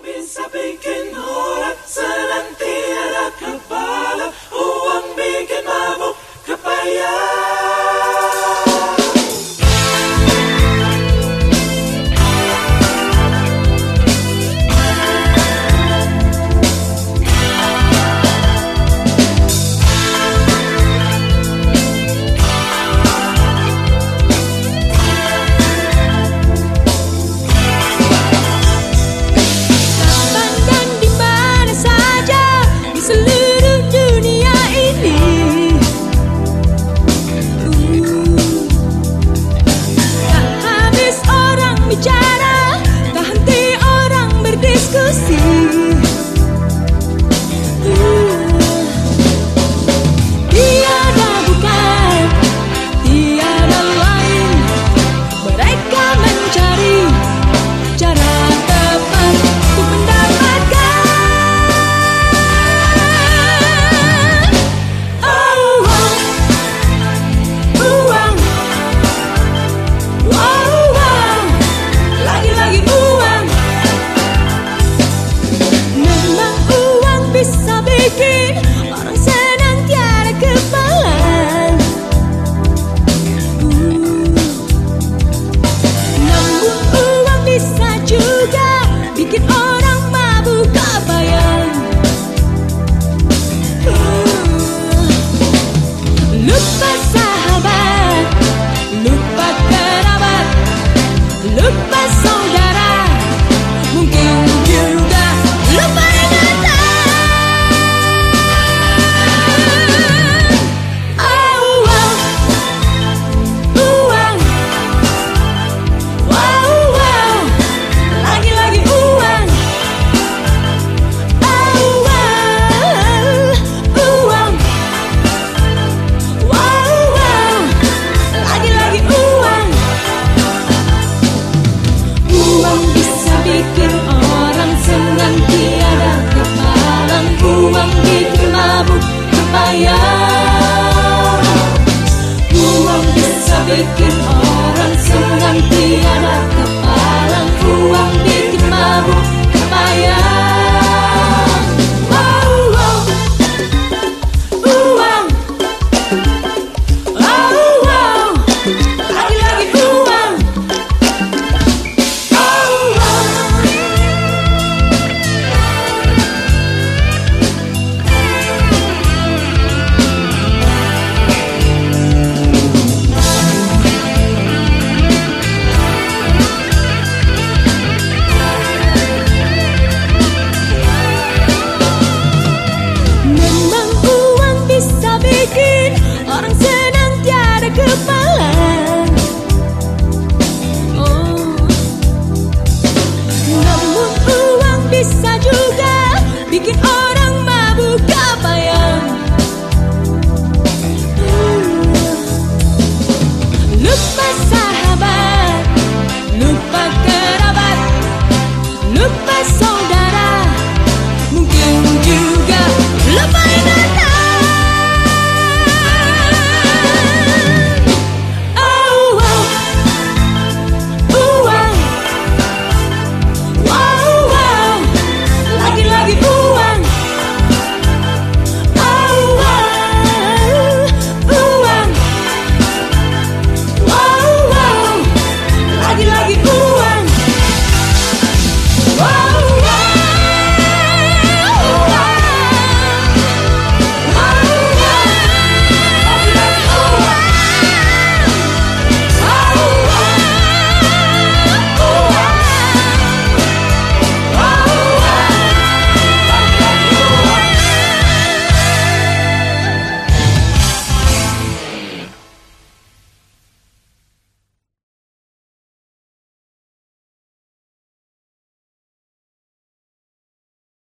bisa bikin orang senang tiada bisa Look